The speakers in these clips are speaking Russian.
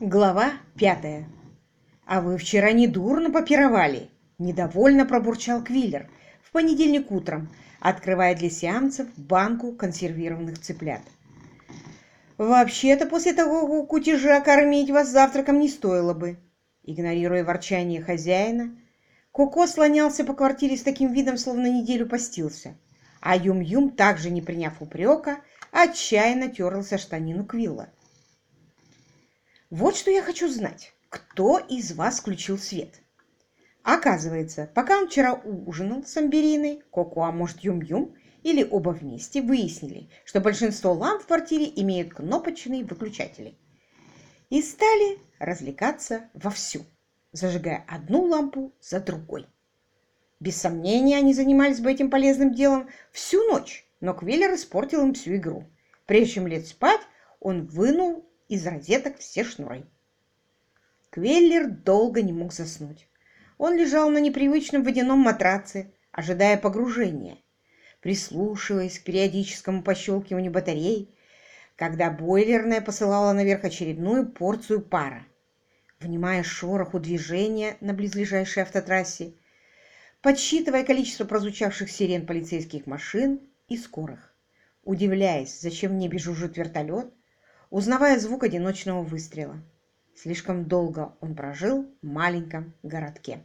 Глава пятая. «А вы вчера недурно попировали!» – недовольно пробурчал Квиллер в понедельник утром, открывая для сиамцев банку консервированных цыплят. «Вообще-то после такого кутежа кормить вас завтраком не стоило бы!» Игнорируя ворчание хозяина, Коко слонялся по квартире с таким видом, словно неделю постился, а Юм-Юм, также не приняв упрека, отчаянно терлся штанину Квилла. Вот что я хочу знать. Кто из вас включил свет? Оказывается, пока он вчера ужинал с Амбериной, Коко, а может Юм-Юм, или оба вместе, выяснили, что большинство ламп в квартире имеют кнопочные выключатели. И стали развлекаться вовсю, зажигая одну лампу за другой. Без сомнения, они занимались бы этим полезным делом всю ночь, но Квиллер испортил им всю игру. Прежде чем лечь спать, он вынул из розеток все шнуры. Квеллер долго не мог заснуть. Он лежал на непривычном водяном матраце, ожидая погружения, прислушиваясь к периодическому пощелкиванию батарей, когда бойлерная посылала наверх очередную порцию пара. Внимая шороху движения на близлежащей автотрассе, подсчитывая количество прозвучавших сирен полицейских машин и скорых, удивляясь, зачем в небе жужжит вертолет, узнавая звук одиночного выстрела. Слишком долго он прожил в маленьком городке.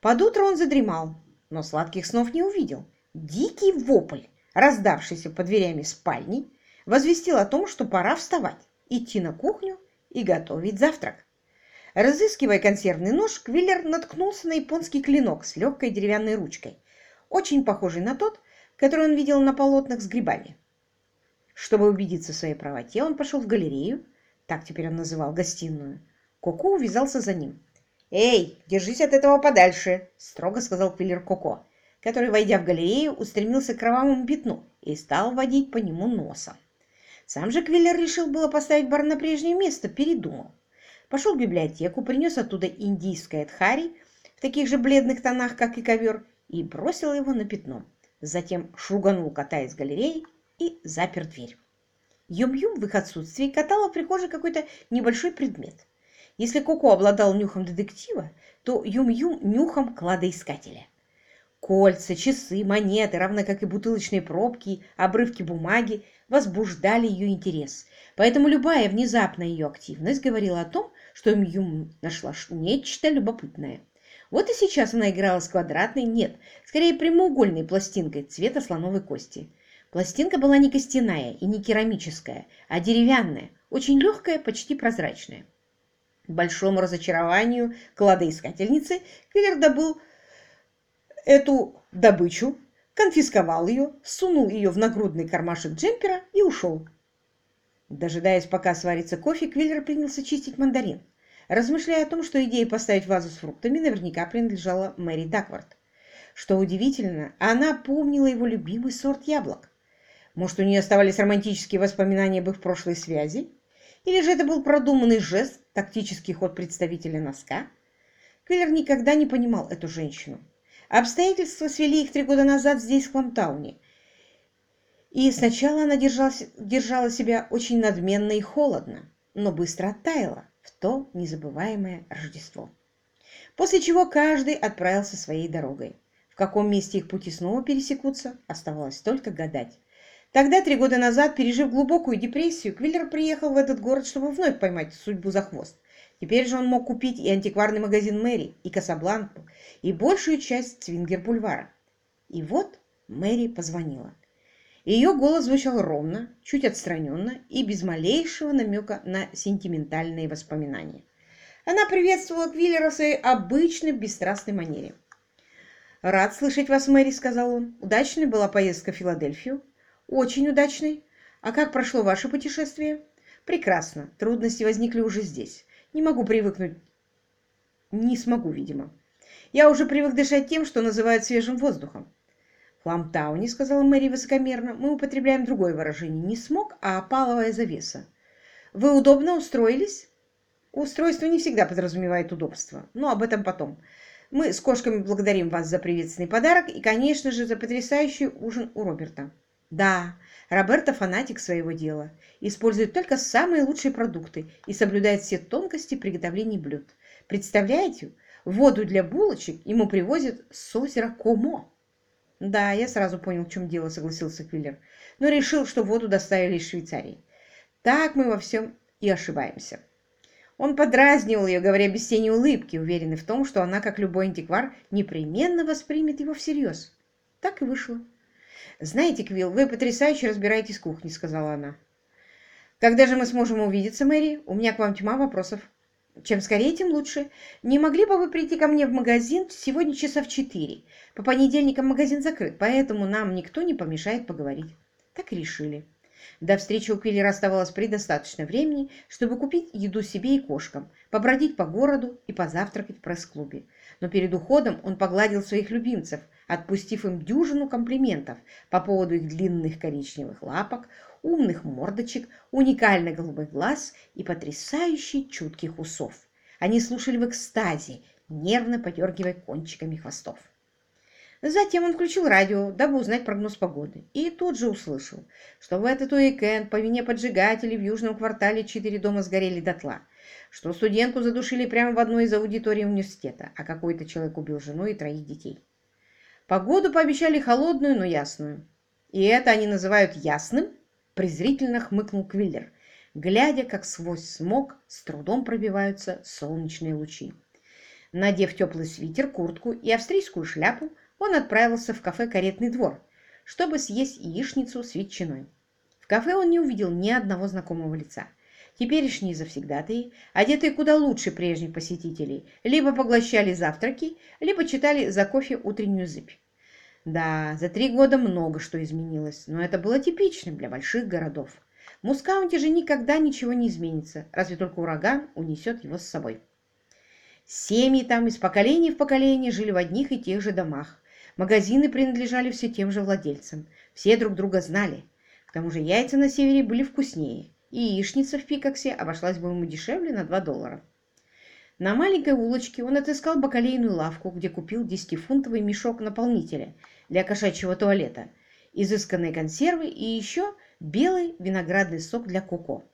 Под утро он задремал, но сладких снов не увидел. Дикий вопль, раздавшийся под дверями спальни, возвестил о том, что пора вставать, идти на кухню и готовить завтрак. Разыскивая консервный нож, Квиллер наткнулся на японский клинок с легкой деревянной ручкой, очень похожий на тот, который он видел на полотнах с грибами. Чтобы убедиться в своей правоте, он пошел в галерею, так теперь он называл гостиную. Коко увязался за ним. «Эй, держись от этого подальше!» – строго сказал Квиллер Коко, который, войдя в галерею, устремился к кровавому пятну и стал водить по нему носом. Сам же Квиллер решил было поставить бар на прежнее место, передумал. Пошел в библиотеку, принес оттуда индийское тхари в таких же бледных тонах, как и ковер, и бросил его на пятно. Затем шуганул кота из галереи и запер дверь. Юм-Юм в их отсутствии катала в прихожей какой-то небольшой предмет. Если Коко обладал нюхом детектива, то Юм-Юм нюхом кладоискателя. Кольца, часы, монеты, равно как и бутылочные пробки, обрывки бумаги, возбуждали ее интерес. Поэтому любая внезапная ее активность говорила о том, что Юм нашла нечто любопытное. Вот и сейчас она играла с квадратной, нет, скорее прямоугольной пластинкой цвета слоновой кости. Пластинка была не костяная и не керамическая, а деревянная, очень легкая, почти прозрачная. К большому разочарованию кладоискательницы Квиллер добыл эту добычу, конфисковал ее, сунул ее в нагрудный кармашек джемпера и ушел. Дожидаясь, пока сварится кофе, Квиллер принялся чистить мандарин, размышляя о том, что идея поставить вазу с фруктами наверняка принадлежала Мэри Даквард. Что удивительно, она помнила его любимый сорт яблок. Может, у нее оставались романтические воспоминания об их прошлой связи? Или же это был продуманный жест, тактический ход представителя носка? Квиллер никогда не понимал эту женщину. Обстоятельства свели их три года назад здесь, в Кламтауне. И сначала она держала, держала себя очень надменно и холодно, но быстро оттаяла в то незабываемое Рождество. После чего каждый отправился своей дорогой. В каком месте их пути снова пересекутся, оставалось только гадать. Тогда, три года назад, пережив глубокую депрессию, Квиллер приехал в этот город, чтобы вновь поймать судьбу за хвост. Теперь же он мог купить и антикварный магазин Мэри, и Касабланку, и большую часть Цвингер-бульвара. И вот Мэри позвонила. Ее голос звучал ровно, чуть отстраненно и без малейшего намека на сентиментальные воспоминания. Она приветствовала Квиллера в своей обычной бесстрастной манере. «Рад слышать вас, Мэри», — сказал он. «Удачной была поездка в Филадельфию?» Очень удачный. А как прошло ваше путешествие? Прекрасно. Трудности возникли уже здесь. Не могу привыкнуть. Не смогу, видимо. Я уже привык дышать тем, что называют свежим воздухом. В Ламтауне, сказала Мэри высокомерно, мы употребляем другое выражение. Не смог, а опаловая завеса. Вы удобно устроились? Устройство не всегда подразумевает удобство, но об этом потом. Мы с кошками благодарим вас за приветственный подарок и, конечно же, за потрясающий ужин у Роберта. Да, Роберто фанатик своего дела, использует только самые лучшие продукты и соблюдает все тонкости приготовления блюд. Представляете, воду для булочек ему привозят с озера Комо. Да, я сразу понял, в чем дело, согласился Квиллер, но решил, что воду доставили из Швейцарии. Так мы во всем и ошибаемся. Он подразнивал ее, говоря без тени улыбки, уверенный в том, что она, как любой антиквар, непременно воспримет его всерьез. Так и вышло. «Знаете, Квилл, вы потрясающе разбираетесь в кухне», — сказала она. «Когда же мы сможем увидеться, Мэри? У меня к вам тьма вопросов». «Чем скорее, тем лучше. Не могли бы вы прийти ко мне в магазин сегодня часа в четыре? По понедельникам магазин закрыт, поэтому нам никто не помешает поговорить». Так и решили. До встречи у Квиллера оставалось предостаточно времени, чтобы купить еду себе и кошкам, побродить по городу и позавтракать в пресс-клубе. Но перед уходом он погладил своих любимцев, отпустив им дюжину комплиментов по поводу их длинных коричневых лапок, умных мордочек, уникальных голубых глаз и потрясающе чутких усов. Они слушали в экстазе, нервно подергивая кончиками хвостов. Затем он включил радио, дабы узнать прогноз погоды, и тут же услышал, что в этот уикенд по вине поджигателей в южном квартале четыре дома сгорели дотла, что студентку задушили прямо в одной из аудиторий университета, а какой-то человек убил жену и троих детей. Погоду пообещали холодную, но ясную. И это они называют ясным? Презрительно хмыкнул Квиллер, глядя, как сквозь смог с трудом пробиваются солнечные лучи. Надев теплый свитер, куртку и австрийскую шляпу, он отправился в кафе «Каретный двор», чтобы съесть яичницу с ветчиной. В кафе он не увидел ни одного знакомого лица. Теперешние завсегдатые, одетые куда лучше прежних посетителей, либо поглощали завтраки, либо читали за кофе утреннюю зыбь. Да, за три года много что изменилось, но это было типичным для больших городов. В Мускаунте же никогда ничего не изменится, разве только ураган унесет его с собой. Семьи там из поколения в поколение жили в одних и тех же домах, Магазины принадлежали все тем же владельцам. Все друг друга знали. К тому же яйца на севере были вкуснее, и яичница в Пикаксе обошлась бы ему дешевле на 2 доллара. На маленькой улочке он отыскал бакалейную лавку, где купил десятифунтовый мешок наполнителя для кошачьего туалета, изысканные консервы и еще белый виноградный сок для коко.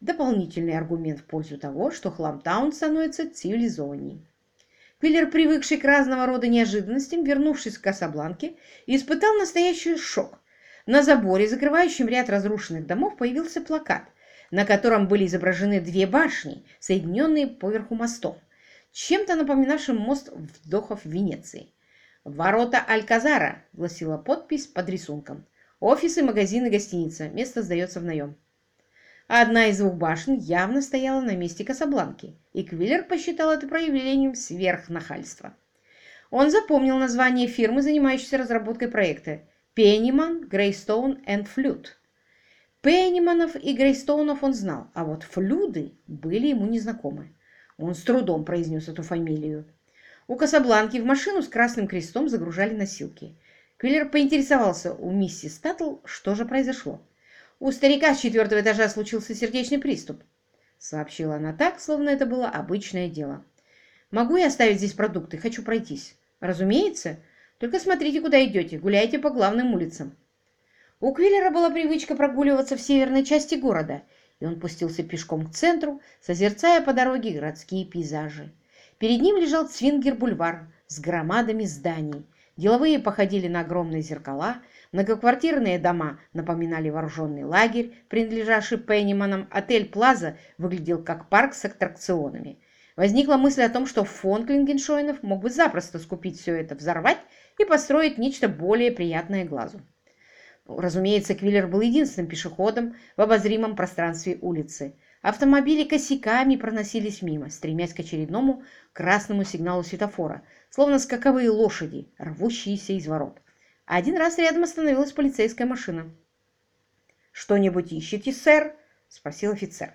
Дополнительный аргумент в пользу того, что Хламтаун становится цивилизованней. Квиллер, привыкший к разного рода неожиданностям, вернувшись к Касабланке, испытал настоящий шок. На заборе, закрывающем ряд разрушенных домов, появился плакат, на котором были изображены две башни, соединенные поверху мостов, чем-то напоминавшим мост вдохов Венеции. «Ворота Альказара», — гласила подпись под рисунком. «Офисы, магазины, гостиница. Место сдается в наем». Одна из двух башен явно стояла на месте Касабланки, и Квиллер посчитал это проявлением сверхнахальства. Он запомнил название фирмы, занимающейся разработкой проекта «Пенниман, Грейстоун энд Флют». Пенниманов и Грейстоунов он знал, а вот Флюды были ему незнакомы. Он с трудом произнес эту фамилию. У Касабланки в машину с красным крестом загружали носилки. Квиллер поинтересовался у миссис Таттл, что же произошло. У старика с четвертого этажа случился сердечный приступ, сообщила она так, словно это было обычное дело. Могу я оставить здесь продукты? Хочу пройтись. Разумеется. Только смотрите, куда идете. Гуляйте по главным улицам. У Квиллера была привычка прогуливаться в северной части города, и он пустился пешком к центру, созерцая по дороге городские пейзажи. Перед ним лежал Цвингер-бульвар с громадами зданий. Деловые походили на огромные зеркала, Многоквартирные дома напоминали вооруженный лагерь, принадлежавший Пенниманам. Отель «Плаза» выглядел как парк с аттракционами. Возникла мысль о том, что фонд Клингеншойнов мог бы запросто скупить все это, взорвать и построить нечто более приятное глазу. Разумеется, Квиллер был единственным пешеходом в обозримом пространстве улицы. Автомобили косяками проносились мимо, стремясь к очередному красному сигналу светофора, словно скаковые лошади, рвущиеся из ворот. Один раз рядом остановилась полицейская машина. «Что-нибудь ищете, сэр?» – спросил офицер.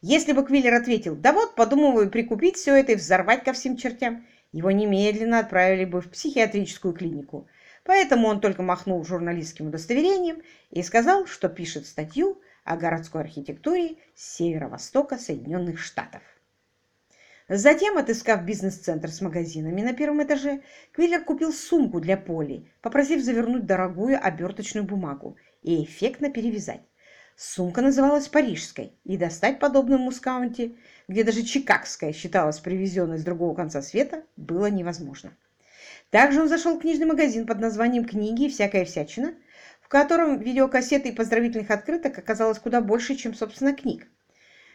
Если бы Квиллер ответил, да вот, подумываю прикупить все это и взорвать ко всем чертям, его немедленно отправили бы в психиатрическую клинику. Поэтому он только махнул журналистским удостоверением и сказал, что пишет статью о городской архитектуре северо-востока Соединенных Штатов. Затем, отыскав бизнес-центр с магазинами на первом этаже, Квиллер купил сумку для Поли, попросив завернуть дорогую оберточную бумагу и эффектно перевязать. Сумка называлась «Парижской», и достать подобную в Мускаунте, где даже Чикагская считалась привезенной с другого конца света, было невозможно. Также он зашел в книжный магазин под названием «Книги и всякая всячина», в котором видеокассеты и поздравительных открыток оказалось куда больше, чем, собственно, книг.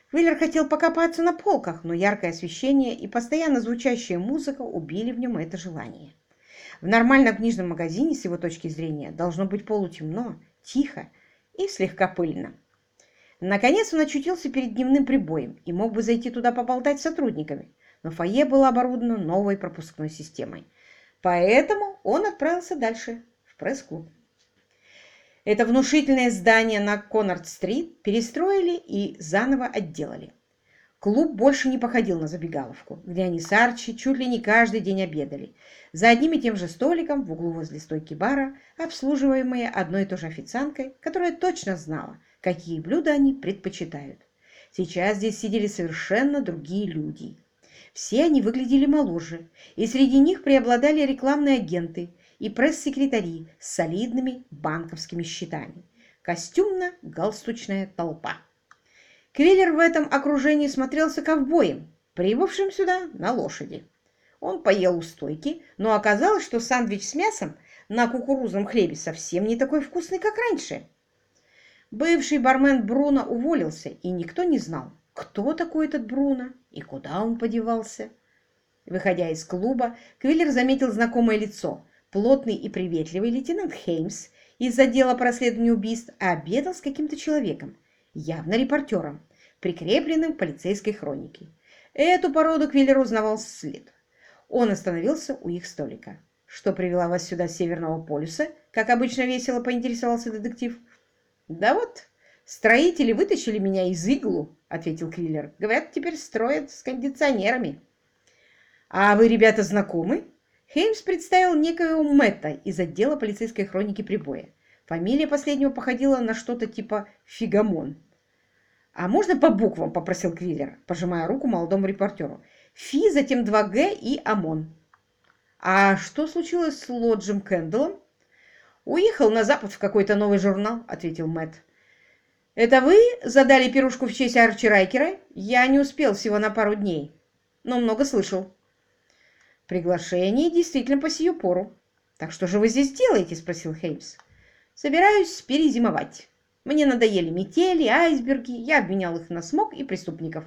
Квиллер хотел покопаться на полках, но яркое освещение и постоянно звучащая музыка убили в нем это желание. В нормальном книжном магазине, с его точки зрения, должно быть полутемно, тихо и слегка пыльно. Наконец он очутился перед дневным прибоем и мог бы зайти туда поболтать с сотрудниками, но фойе было оборудовано новой пропускной системой. Поэтому он отправился дальше, в пресс-клуб. Это внушительное здание на Коннорд-стрит перестроили и заново отделали. Клуб больше не походил на забегаловку, где они с Арчи чуть ли не каждый день обедали. За одним и тем же столиком в углу возле стойки бара, обслуживаемые одной и той же официанткой, которая точно знала, какие блюда они предпочитают. Сейчас здесь сидели совершенно другие люди. Все они выглядели моложе, и среди них преобладали рекламные агенты – и пресс-секретари с солидными банковскими счетами. Костюмно-галстучная толпа. Квиллер в этом окружении смотрелся ковбоем, прибывшим сюда на лошади. Он поел у стойки, но оказалось, что сандвич с мясом на кукурузном хлебе совсем не такой вкусный, как раньше. Бывший бармен Бруно уволился, и никто не знал, кто такой этот Бруно и куда он подевался. Выходя из клуба, Квиллер заметил знакомое лицо, Плотный и приветливый лейтенант Хеймс из отдела по расследованию убийств обедал с каким-то человеком, явно репортером, прикрепленным к полицейской хронике. Эту породу Квиллер узнавал след. Он остановился у их столика. «Что привело вас сюда с Северного полюса?» Как обычно весело поинтересовался детектив. «Да вот, строители вытащили меня из иглу», — ответил Квиллер. «Говорят, теперь строят с кондиционерами». «А вы, ребята, знакомы?» Хеймс представил некоего Мэтта из отдела полицейской хроники прибоя. Фамилия последнего походила на что-то типа Фигамон. «А можно по буквам?» – попросил Квиллер, пожимая руку молодому репортеру. «Фи, затем 2Г и ОМОН». «А что случилось с Лоджем Кэндаллом?» «Уехал на запад в какой-то новый журнал», – ответил Мэтт. «Это вы задали пирушку в честь Арчи Райкера? Я не успел всего на пару дней, но много слышал». Приглашение действительно по сию пору. Так что же вы здесь делаете? Спросил Хеймс. Собираюсь перезимовать. Мне надоели метели, айсберги. Я обменял их на смог и преступников.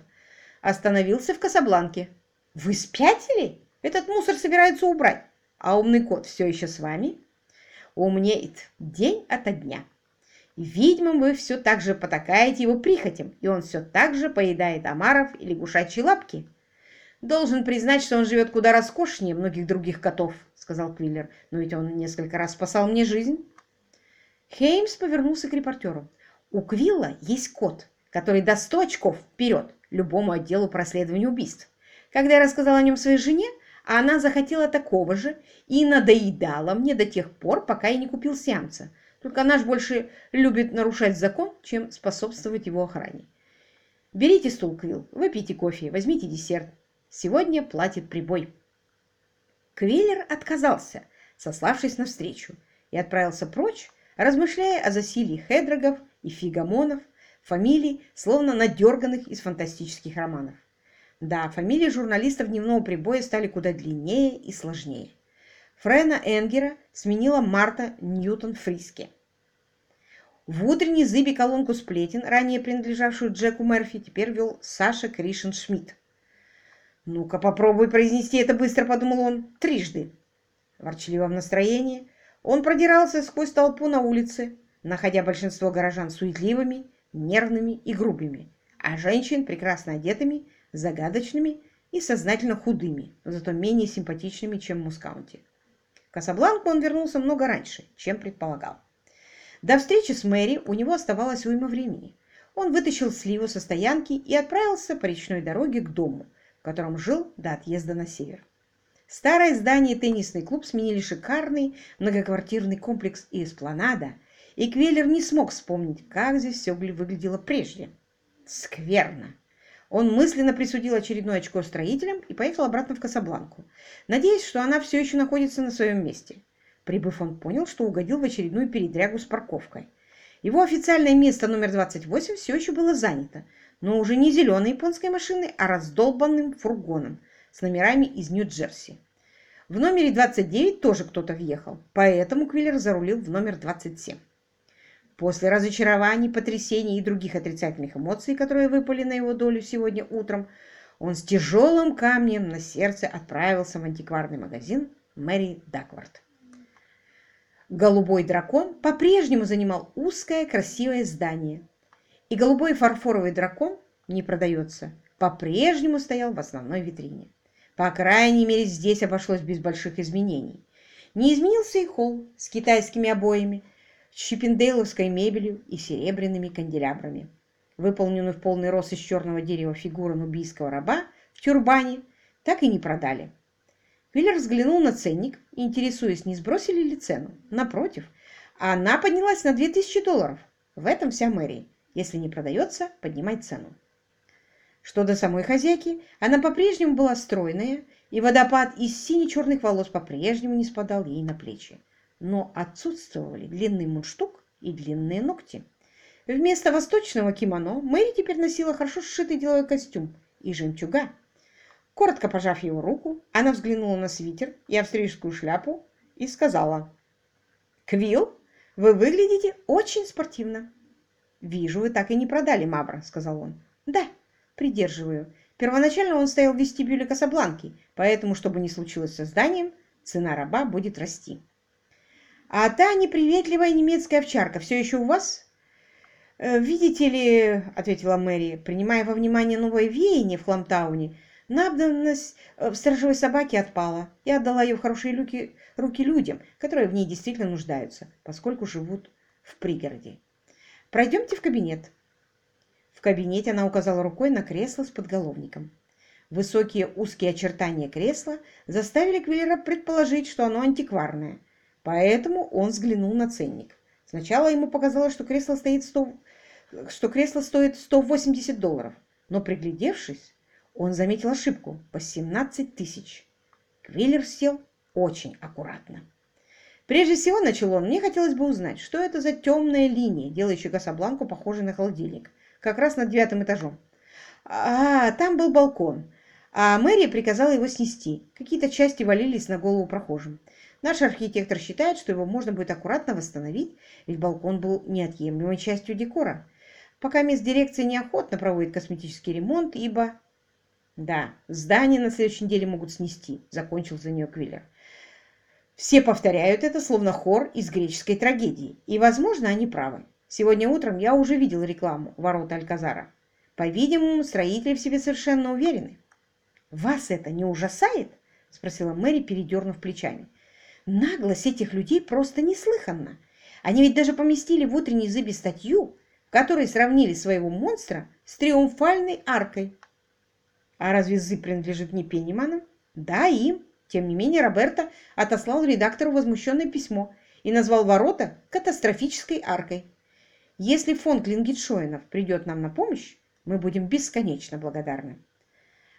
Остановился в Касабланке. Вы спятили? Этот мусор собираются убрать. А умный кот все еще с вами? Умнеет день ото дня. Видимо, вы все так же потакаете его прихотям, и он все так же поедает омаров и лягушачьи лапки. «Должен признать, что он живет куда роскошнее многих других котов», — сказал Квиллер. «Но ведь он несколько раз спасал мне жизнь». Хеймс повернулся к репортеру. «У Квилла есть кот, который даст 100 очков вперед любому отделу по расследованию убийств. Когда я рассказал о нем своей жене, она захотела такого же и надоедала мне до тех пор, пока я не купил сеанса. Только наш больше любит нарушать закон, чем способствовать его охране. Берите стул, Квилл, выпейте кофе, возьмите десерт. Сегодня платит прибой. Квиллер отказался, сославшись на встречу, и отправился прочь, размышляя о засилии Хедрогов и Фигамонов, фамилий, словно надерганных из фантастических романов. Да, фамилии журналистов дневного прибоя стали куда длиннее и сложнее. Френа Энгера сменила Марта Ньютон Фриске. В утренней зыбе колонку сплетен, ранее принадлежавшую Джеку Мерфи, теперь вел Саша Кришен Шмидт. «Ну-ка, попробуй произнести это быстро», — подумал он, — «трижды». В ворчливом настроении он продирался сквозь толпу на улице, находя большинство горожан суетливыми, нервными и грубыми, а женщин прекрасно одетыми, загадочными и сознательно худыми, зато менее симпатичными, чем в Мускаунте. В Касабланку он вернулся много раньше, чем предполагал. До встречи с Мэри у него оставалось уйма времени. Он вытащил сливу со стоянки и отправился по речной дороге к дому, котором жил до отъезда на север. Старое здание и теннисный клуб сменили шикарный многоквартирный комплекс и эспланада, и Квеллер не смог вспомнить, как здесь все выглядело прежде. Скверно. Он мысленно присудил очередное очко строителям и поехал обратно в Касабланку, надеясь, что она все еще находится на своем месте. Прибыв, он понял, что угодил в очередную передрягу с парковкой. Его официальное место номер 28 все еще было занято, но уже не зеленой японской машиной, а раздолбанным фургоном с номерами из Нью-Джерси. В номере 29 тоже кто-то въехал, поэтому Квиллер зарулил в номер 27. После разочарований, потрясений и других отрицательных эмоций, которые выпали на его долю сегодня утром, он с тяжелым камнем на сердце отправился в антикварный магазин Мэри Даквард. Голубой дракон по-прежнему занимал узкое красивое здание, и голубой фарфоровый дракон не продается, по-прежнему стоял в основной витрине. По крайней мере, здесь обошлось без больших изменений. Не изменился и холл с китайскими обоями, щиппендейловской мебелью и серебряными канделябрами. Выполненную в полный рост из черного дерева фигуру нубийского раба в тюрбане так и не продали. Виллер взглянул на ценник, интересуясь, не сбросили ли цену. Напротив, она поднялась на 2000 долларов. В этом вся мэрия. Если не продается, поднимай цену. Что до самой хозяйки, она по-прежнему была стройная, и водопад из сине-черных волос по-прежнему не спадал ей на плечи. Но отсутствовали длинный мундштук и длинные ногти. Вместо восточного кимоно Мэри теперь носила хорошо сшитый деловой костюм и жемчуга. Коротко пожав его руку, она взглянула на свитер и австрийскую шляпу и сказала, «Квилл, вы выглядите очень спортивно». «Вижу, вы так и не продали Мабра», — сказал он. «Да, придерживаю. Первоначально он стоял в вестибюле Касабланки, поэтому, чтобы не случилось со зданием, цена раба будет расти. А та неприветливая немецкая овчарка все еще у вас? Э, «Видите ли, — ответила Мэри, принимая во внимание новое веяние в Хламтауне, надобность э, в сторожевой собаке отпала и отдала ее в хорошие руки, руки людям, которые в ней действительно нуждаются, поскольку живут в пригороде. Пройдемте в кабинет. В кабинете она указала рукой на кресло с подголовником. Высокие узкие очертания кресла заставили Квиллера предположить, что оно антикварное, поэтому он взглянул на ценник. Сначала ему показалось, что кресло, стоит 100, что кресло стоит 180 долларов, но приглядевшись, он заметил ошибку – 18 тысяч. Квиллер сел очень аккуратно. Прежде всего, начал он, мне хотелось бы узнать, что это за темная линия, делающая Касабланку похожей на холодильник как раз над девятым этажом. А, там был балкон. А мэрия приказала его снести. Какие-то части валились на голову прохожим. Наш архитектор считает, что его можно будет аккуратно восстановить, ведь балкон был неотъемлемой частью декора. Пока мест дирекция неохотно проводит косметический ремонт, ибо... Да, здание на следующей неделе могут снести, закончил за нее Квиллер. Все повторяют это, словно хор из греческой трагедии, и, возможно, они правы. Сегодня утром я уже видел рекламу ворота Альказара. По-видимому, строители в себе совершенно уверены. «Вас это не ужасает?» – спросила Мэри, передернув плечами. «Наглость этих людей просто неслыханна. Они ведь даже поместили в утренней зыбе статью, в которой сравнили своего монстра с триумфальной аркой». «А разве зыб принадлежит не Пенниманам?» «Да, им. Тем не менее, Роберто отослал редактору возмущенное письмо и назвал ворота катастрофической аркой. Если фонд Клингеншоинов придет нам на помощь, мы будем бесконечно благодарны.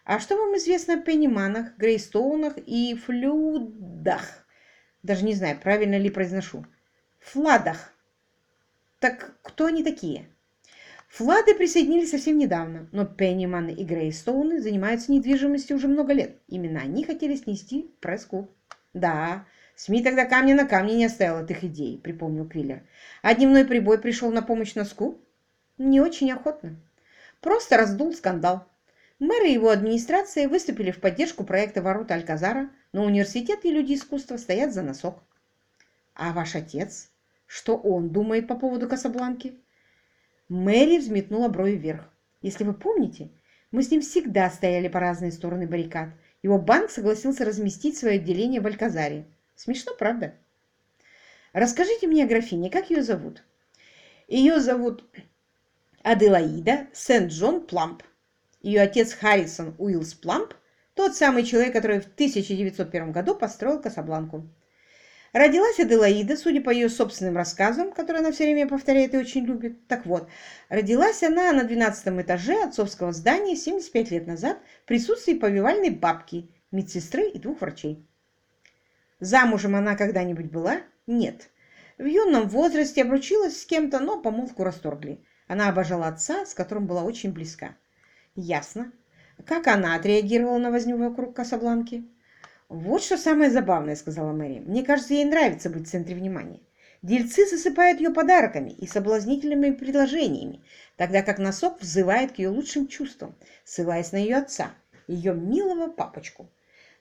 А что вам известно о Пенниманах, Грейстоунах и Флюдах? Даже не знаю, правильно ли произношу. Фладах. Так кто они такие? Флады присоединились совсем недавно, но Пенниманы и Грейстоуны занимаются недвижимостью уже много лет. Именно они хотели снести пресс-клуб. Да, СМИ тогда камня на камне не оставил от их идей, припомнил Квиллер. А дневной прибой пришел на помощь носку? Не очень охотно. Просто раздул скандал. Мэр и его администрация выступили в поддержку проекта «Ворота Альказара», но университет и люди искусства стоят за носок. А ваш отец? Что он думает по поводу Касабланки? Мэри взметнула брови вверх. Если вы помните, мы с ним всегда стояли по разные стороны баррикад. Его банк согласился разместить свое отделение в Альказаре. Смешно, правда? Расскажите мне о графине, как ее зовут? Ее зовут Аделаида Сент-Джон Пламп. Ее отец Харрисон Уиллс Пламп, тот самый человек, который в 1901 году построил Касабланку. Родилась Аделаида, судя по ее собственным рассказам, которые она все время повторяет и очень любит. Так вот, родилась она на 12 этаже отцовского здания 75 лет назад в присутствии повивальной бабки, медсестры и двух врачей. Замужем она когда-нибудь была? Нет. В юном возрасте обручилась с кем-то, но помолвку расторгли. Она обожала отца, с которым была очень близка. Ясно. Как она отреагировала на возню вокруг Касабланки? «Вот что самое забавное», — сказала Мэри. «Мне кажется, ей нравится быть в центре внимания. Дельцы засыпают ее подарками и соблазнительными предложениями, тогда как носок взывает к ее лучшим чувствам, ссылаясь на ее отца, ее милого папочку.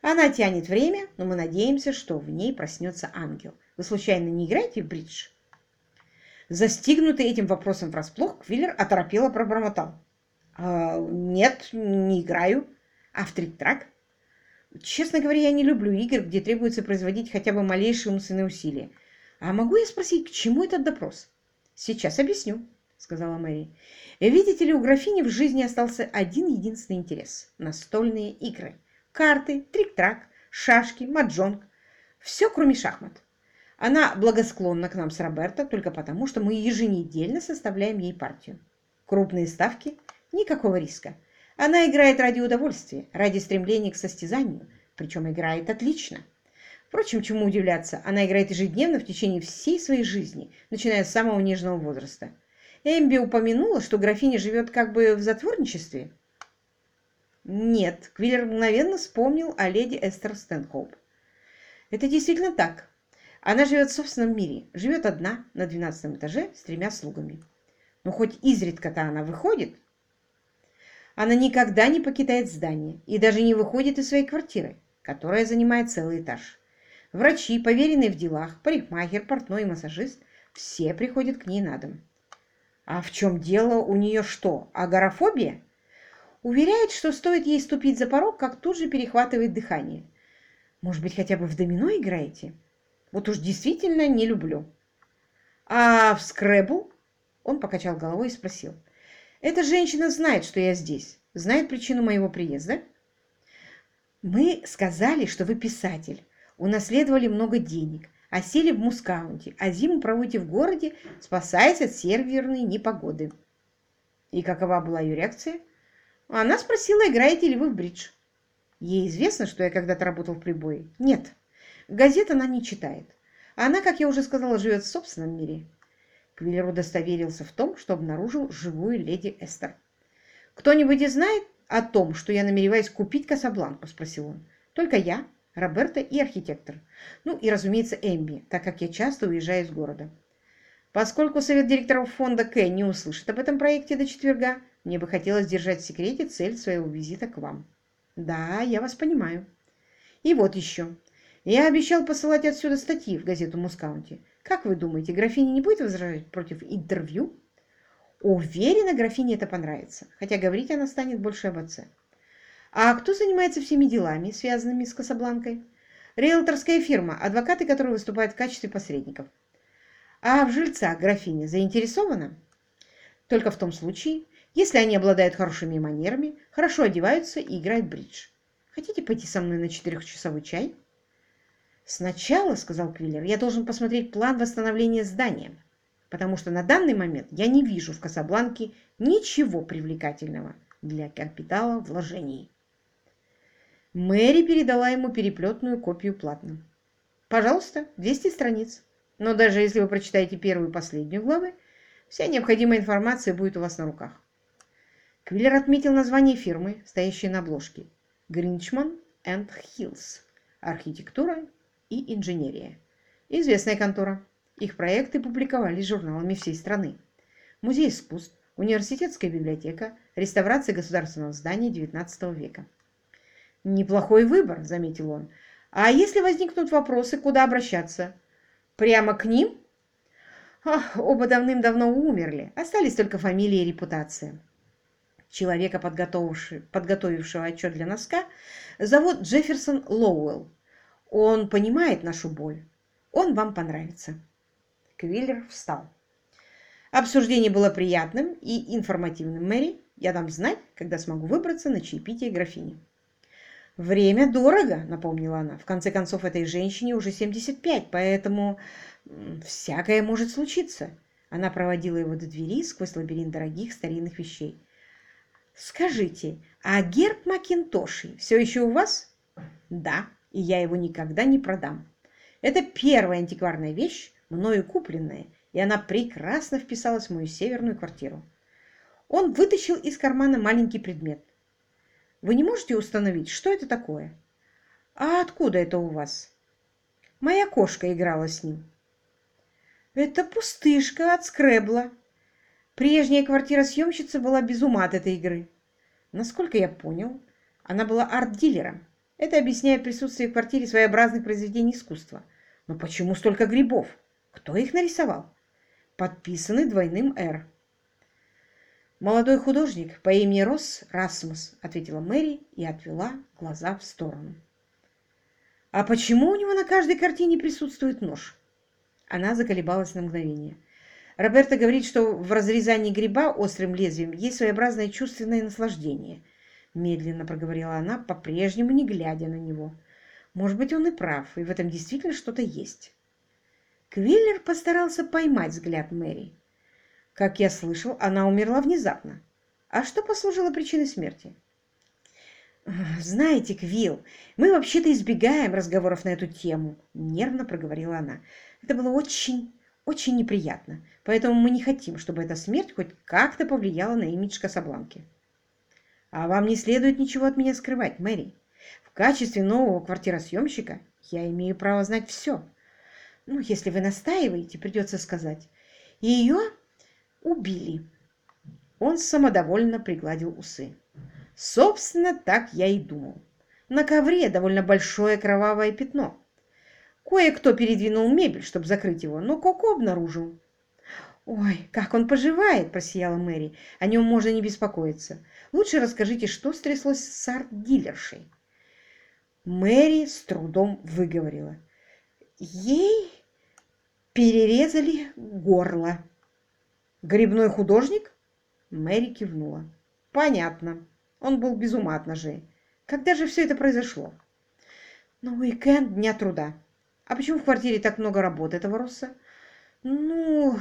Она тянет время, но мы надеемся, что в ней проснется ангел. Вы случайно не играете в бридж?» Застигнутый этим вопросом врасплох, Квиллер оторопело пробормотал. «А, «Нет, не играю. А в трик-трак?» Честно говоря, я не люблю игр, где требуется производить хотя бы малейшие умственные усилия. А могу я спросить, к чему этот допрос? Сейчас объясню, сказала Мэри. Видите ли, у графини в жизни остался один единственный интерес – настольные игры. Карты, трик-трак, шашки, маджонг. Все, кроме шахмат. Она благосклонна к нам с Роберто только потому, что мы еженедельно составляем ей партию. Крупные ставки – никакого риска. Она играет ради удовольствия, ради стремления к состязанию, причем играет отлично. Впрочем, чему удивляться, она играет ежедневно в течение всей своей жизни, начиная с самого нежного возраста. Эмби упомянула, что графиня живет как бы в затворничестве. Нет, Квиллер мгновенно вспомнил о леди Эстер Стэнхоуп. Это действительно так. Она живет в собственном мире, живет одна на двенадцатом этаже с тремя слугами. Но хоть изредка-то она выходит, она никогда не покидает здание и даже не выходит из своей квартиры, которая занимает целый этаж. Врачи, поверенные в делах, парикмахер, портной и массажист – все приходят к ней на дом. А в чем дело у нее что, агорафобия? Уверяет, что стоит ей ступить за порог, как тут же перехватывает дыхание. Может быть, хотя бы в домино играете? Вот уж действительно не люблю. А в скребл? Он покачал головой и спросил. Эта женщина знает, что я здесь, знает причину моего приезда. Мы сказали, что вы писатель, унаследовали много денег, осели в Мускаунте, а зиму проводите в городе, спасаясь от серверной непогоды. И какова была ее реакция? Она спросила, играете ли вы в бридж. Ей известно, что я когда-то работал в прибое? Нет. Газет она не читает. Она, как я уже сказала, живет в собственном мире. Квиллер удостоверился в том, что обнаружил живую леди Эстер. «Кто-нибудь знает о том, что я намереваюсь купить Касабланку?» – спросил он. «Только я, Роберта и архитектор. Ну и, разумеется, Эмби, так как я часто уезжаю из города. Поскольку совет директоров фонда К не услышит об этом проекте до четверга, мне бы хотелось держать в секрете цель своего визита к вам. Да, я вас понимаю. И вот еще. Я обещал посылать отсюда статьи в газету «Мускаунти». Как вы думаете, графиня не будет возражать против интервью? Уверена, графине это понравится, хотя говорить она станет больше об отце. А кто занимается всеми делами, связанными с Касабланкой? Риэлторская фирма, адвокаты которые выступают в качестве посредников. А в жильцах графиня заинтересована? Только в том случае, если они обладают хорошими манерами, хорошо одеваются и играют бридж. Хотите пойти со мной на четырехчасовой чай? «Сначала, — сказал Квиллер, — я должен посмотреть план восстановления здания, потому что на данный момент я не вижу в Касабланке ничего привлекательного для капиталовложений». Мэри передала ему переплетную копию плана. «Пожалуйста, 200 страниц. Но даже если вы прочитаете первую и последнюю главы, вся необходимая информация будет у вас на руках». Квиллер отметил название фирмы, стоящей на обложке. «Гринчман энд Хиллс. Архитектура и инженерия. Известная контора. Их проекты публиковались журналами всей страны. Музей искусств, университетская библиотека, реставрация государственного здания XIX века. «Неплохой выбор», — заметил он. «А если возникнут вопросы, куда обращаться? Прямо к ним?» Ах, оба давным-давно умерли, остались только фамилия и репутация. Человека, подготовившего отчет для носка, зовут Джефферсон Лоуэлл. Он понимает нашу боль. Он вам понравится. Квиллер встал. Обсуждение было приятным и информативным, Мэри. Я дам знать, когда смогу выбраться на чаепитие графини. «Время дорого», — напомнила она. «В конце концов, этой женщине уже 75, поэтому всякое может случиться». Она проводила его до двери сквозь лабиринт дорогих старинных вещей. «Скажите, а герб Макинтоши все еще у вас?» «Да, и я его никогда не продам. Это первая антикварная вещь, мною купленная, и она прекрасно вписалась в мою северную квартиру». Он вытащил из кармана маленький предмет. «Вы не можете установить, что это такое?» «А откуда это у вас?» «Моя кошка играла с ним». Это пустышка от скребла. Прежняя квартира съемщицы была без ума от этой игры. Насколько я понял, она была арт-дилером. Это объясняет присутствие в квартире своеобразных произведений искусства. Но почему столько грибов? Кто их нарисовал? Подписаны двойным «Р». «Молодой художник по имени Росс Расмус», — ответила Мэри и отвела глаза в сторону. «А почему у него на каждой картине присутствует нож?» Она заколебалась на мгновение. Роберто говорит, что в разрезании гриба острым лезвием есть своеобразное чувственное наслаждение. Медленно проговорила она, по-прежнему не глядя на него. Может быть, он и прав, и в этом действительно что-то есть. Квиллер постарался поймать взгляд Мэри. Как я слышал, она умерла внезапно. А что послужило причиной смерти? «Знаете, Квилл, мы вообще-то избегаем разговоров на эту тему», — нервно проговорила она. Это было очень, очень неприятно, поэтому мы не хотим, чтобы эта смерть хоть как-то повлияла на имидж Касабланки. А вам не следует ничего от меня скрывать, Мэри. В качестве нового квартиросъемщика я имею право знать все. Ну, если вы настаиваете, придется сказать. Ее убили. Он самодовольно пригладил усы. Собственно, так я и думал. На ковре довольно большое кровавое пятно. Кое-кто передвинул мебель, чтобы закрыть его, но Коко обнаружил. «Ой, как он поживает!» – просияла Мэри. «О нем можно не беспокоиться. Лучше расскажите, что стряслось с арт-дилершей». Мэри с трудом выговорила. Ей перерезали горло. «Грибной художник?» Мэри кивнула. «Понятно. Он был без ума от ножей. Когда же все это произошло?» «На уикенд Дня труда. А почему в квартире так много работ этого Росса? Ну,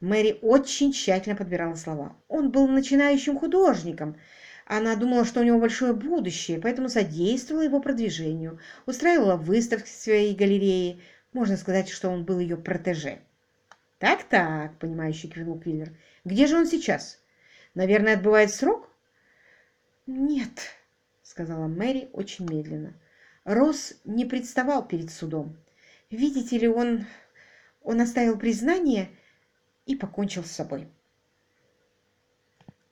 Мэри очень тщательно подбирала слова. Он был начинающим художником. Она думала, что у него большое будущее, поэтому содействовала его продвижению, устраивала выставки в своей галерее. Можно сказать, что он был ее протеже. «Так-так», — понимающий кивнул Квиллер. «Где же он сейчас? Наверное, отбывает срок?» «Нет», — сказала Мэри очень медленно. Росс не представал перед судом. Видите ли, он, он оставил признание и покончил с собой.